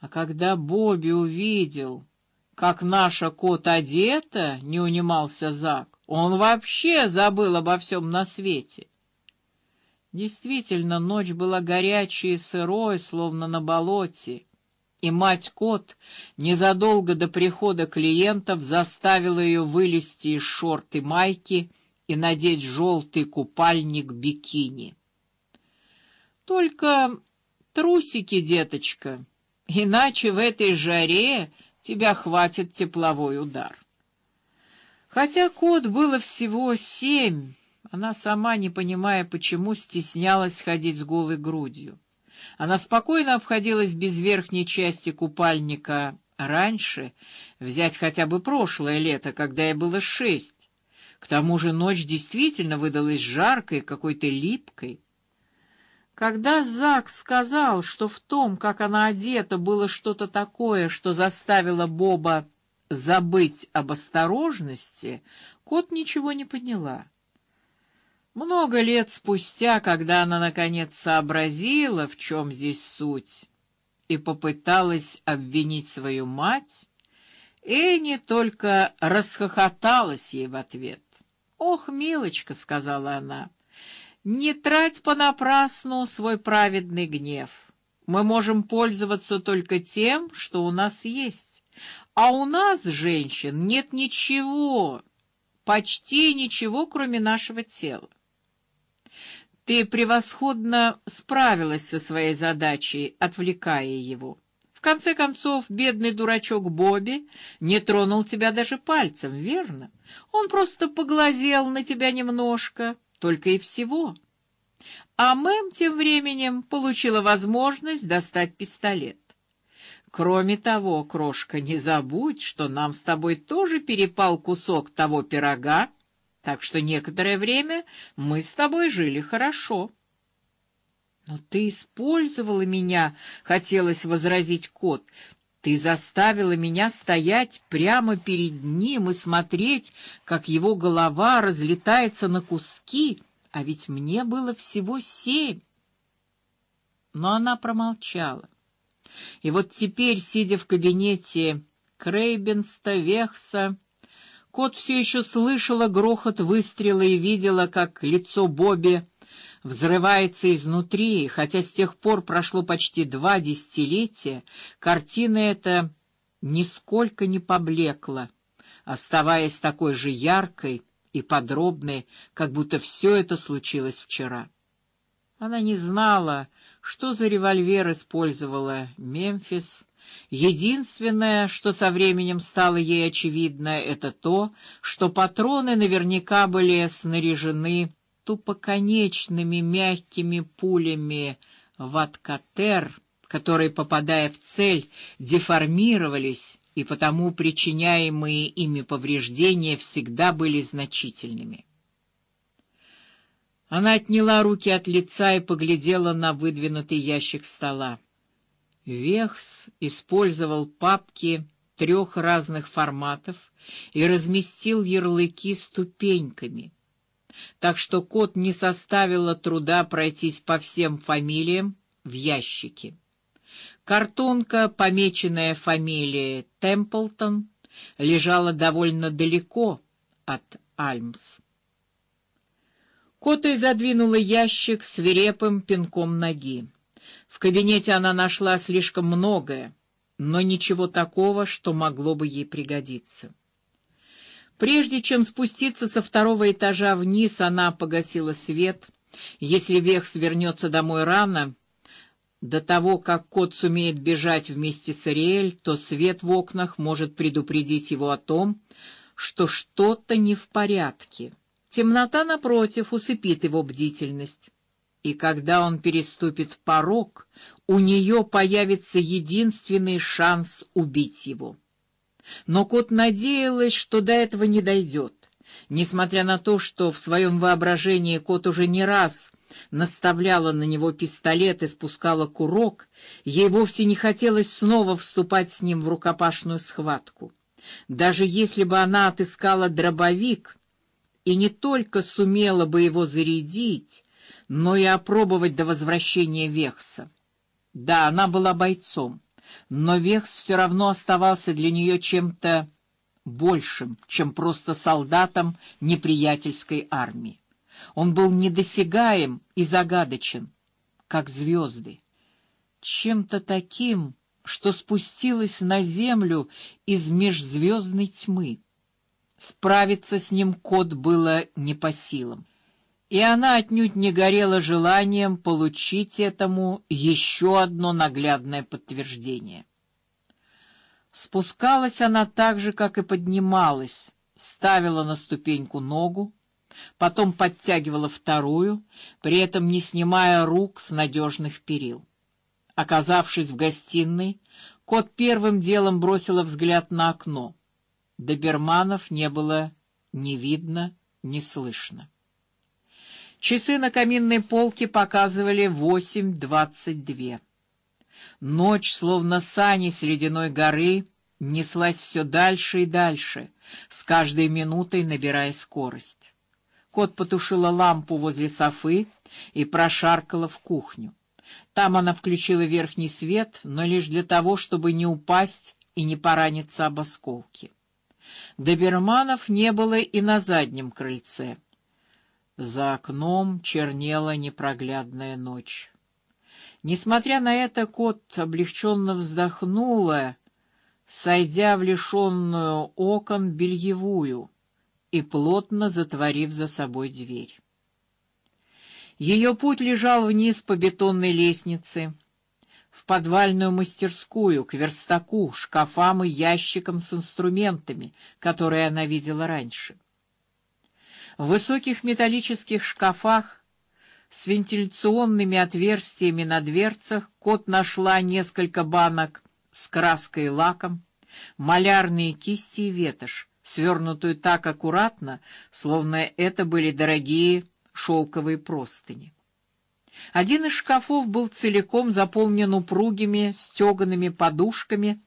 А когда Бобби увидел, как наша кот одета, не унимался Зак, он вообще забыл обо всем на свете. Действительно, ночь была горячей и сырой, словно на болоте, и мать кот незадолго до прихода клиентов заставила ее вылезти из шорт и майки и надеть желтый купальник бикини. Только трусики, деточка, иначе в этой жаре тебя хватит тепловой удар. Хотя кот было всего семь, она сама не понимая, почему стеснялась ходить с голой грудью. Она спокойно обходилась без верхней части купальника. Раньше взять хотя бы прошлое лето, когда ей было шесть. К тому же ночь действительно выдалась жаркой, какой-то липкой. Когда Зак сказал, что в том, как она одета, было что-то такое, что заставило Боба забыть об осторожности, кот ничего не поняла. Много лет спустя, когда она наконец сообразила, в чем здесь суть, и попыталась обвинить свою мать, Энни только расхохоталась ей в ответ. "Ох, милочка", сказала она. Не трать понапрасну свой праведный гнев. Мы можем пользоваться только тем, что у нас есть. А у нас, женщин, нет ничего, почти ничего, кроме нашего тела. Ты превосходно справилась со своей задачей, отвлекая его. В конце концов, бедный дурачок Бобби не тронул тебя даже пальцем, верно? Он просто поглазел на тебя немножко только и всего. А Мэм тем временем получила возможность достать пистолет. Кроме того, крошка, не забудь, что нам с тобой тоже перепал кусок того пирога, так что некоторое время мы с тобой жили хорошо. Но ты использовала меня, хотелось возразить кот. Ты заставила меня стоять прямо перед ним и смотреть, как его голова разлетается на куски, а ведь мне было всего семь. Но она промолчала. И вот теперь, сидя в кабинете Крейбенста Вехса, кот все еще слышала грохот выстрела и видела, как лицо Бобби взрывается изнутри, хотя с тех пор прошло почти два десятилетия, картина эта нисколько не поблекла, оставаясь такой же яркой и подробной, как будто все это случилось вчера. Она не знала, что за револьвер использовала Мемфис. Единственное, что со временем стало ей очевидно, это то, что патроны наверняка были снаряжены тупоконечными мягкими пулями ваткатер, которые, попадая в цель, деформировались, и потому причиняемые ими повреждения всегда были значительными. Она отняла руки от лица и поглядела на выдвинутый ящик стола. Вехс использовал папки трех разных форматов и разместил ярлыки ступеньками так что кот не составило труда пройтись по всем фамилиям в ящике. Картонка, помеченная фамилией Темплтон, лежала довольно далеко от Альмс. Кота задвинула ящик свирепым пинком ноги. В кабинете она нашла слишком многое, но ничего такого, что могло бы ей пригодиться. Прежде чем спуститься со второго этажа вниз, она погасила свет. Если Вех свернется домой рано, до того, как кот сумеет бежать вместе с Ариэль, то свет в окнах может предупредить его о том, что что-то не в порядке. Темнота напротив усыпит его бдительность. И когда он переступит порог, у нее появится единственный шанс убить его. Но кот надеялась, что до этого не дойдет. Несмотря на то, что в своем воображении кот уже не раз наставляла на него пистолет и спускала курок, ей вовсе не хотелось снова вступать с ним в рукопашную схватку. Даже если бы она отыскала дробовик и не только сумела бы его зарядить, но и опробовать до возвращения Вехса. Да, она была бойцом но Вехс все равно оставался для нее чем-то большим, чем просто солдатом неприятельской армии. Он был недосягаем и загадочен, как звезды, чем-то таким, что спустилось на землю из межзвездной тьмы. Справиться с ним кот было не по силам, и она отнюдь не горела желанием получить этому еще одно наглядное подтверждение. Спускалась она так же, как и поднималась, ставила на ступеньку ногу, потом подтягивала вторую, при этом не снимая рук с надежных перил. Оказавшись в гостиной, кот первым делом бросила взгляд на окно. Доберманов не было ни видно, ни слышно. Часы на каминной полке показывали восемь двадцать две. Ночь, словно сани с ледяной горы, неслась все дальше и дальше, с каждой минутой набирая скорость. Кот потушила лампу возле софы и прошаркала в кухню. Там она включила верхний свет, но лишь для того, чтобы не упасть и не пораниться об осколки. Доберманов не было и на заднем крыльце. За окном чернела непроглядная ночь. Несмотря на это, кот облегченно вздохнула, сойдя в лишенную окон бельевую и плотно затворив за собой дверь. Ее путь лежал вниз по бетонной лестнице, в подвальную мастерскую, к верстаку, шкафам и ящикам с инструментами, которые она видела раньше. В высоких металлических шкафах с вентиляционными отверстиями на дверцах кот нашла несколько банок с краской и лаком, малярные кисти и ветошь, свернутую так аккуратно, словно это были дорогие шелковые простыни. Один из шкафов был целиком заполнен упругими стегаными подушками,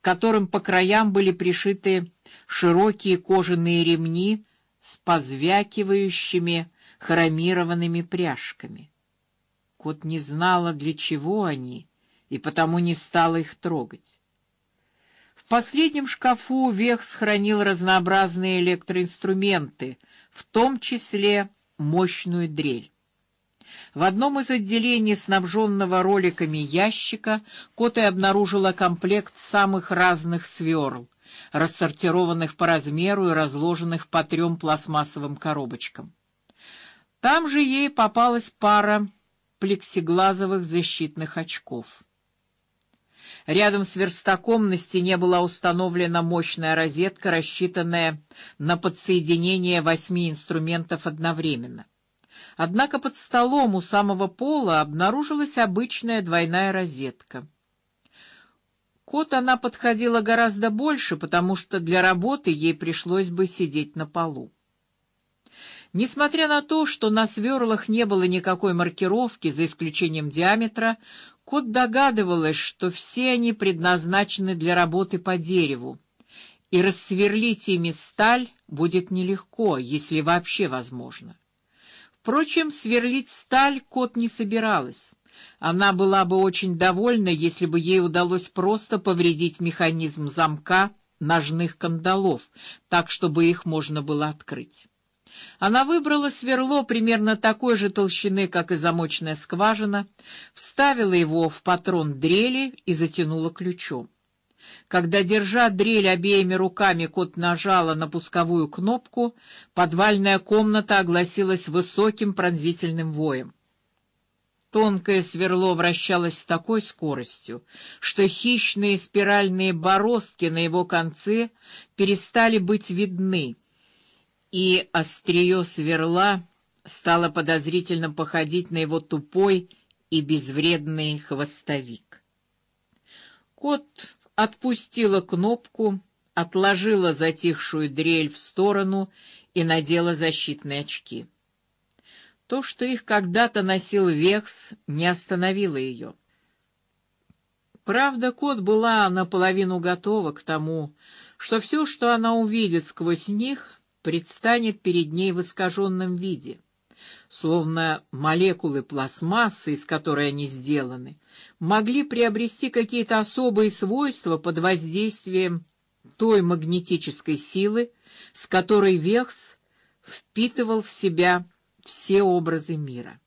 к которым по краям были пришиты широкие кожаные ремни с позвякивающими хромированными пряжками. Кот не знала, для чего они, и потому не стала их трогать. В последнем шкафу Вех сохранил разнообразные электроинструменты, в том числе мощную дрель. В одном из отделений снабженного роликами ящика Кота обнаружила комплект самых разных сверл, рассортированных по размеру и разложенных по трем пластмассовым коробочкам. Там же ей попалась пара плексиглазовых защитных очков. Рядом с верстаком на стене была установлена мощная розетка, рассчитанная на подсоединение восьми инструментов одновременно. Однако под столом у самого пола обнаружилась обычная двойная розетка. Кот она подходила гораздо больше, потому что для работы ей пришлось бы сидеть на полу. Несмотря на то, что на сверлах не было никакой маркировки, за исключением диаметра, Кот догадывалась, что все они предназначены для работы по дереву, и рассверлить ими сталь будет нелегко, если вообще возможно. Впрочем, сверлить сталь Кот не собиралась. Она была бы очень довольна, если бы ей удалось просто повредить механизм замка ножных кандалов, так чтобы их можно было открыть. Она выбрала сверло примерно такой же толщины, как и замочная скважина, вставила его в патрон дрели и затянула ключом. Когда, держа дрель обеими руками, кот нажала на пусковую кнопку, подвальная комната огласилась высоким пронзительным воем. Тонкое сверло вращалось с такой скоростью, что хищные спиральные бороздки на его конце перестали быть видны и острие сверла стало подозрительно походить на его тупой и безвредный хвостовик. Кот отпустила кнопку, отложила затихшую дрель в сторону и надела защитные очки. То, что их когда-то носил Векс, не остановило ее. Правда, кот была наполовину готова к тому, что все, что она увидит сквозь них, предстанет перед ней в искаженном виде. словно молекулы пластмассы, из которой они сделаны, могли приобрести какие-то особые свойства под воздействием той магнетической силы, с которой Вехс впитывал в себя все образы мира.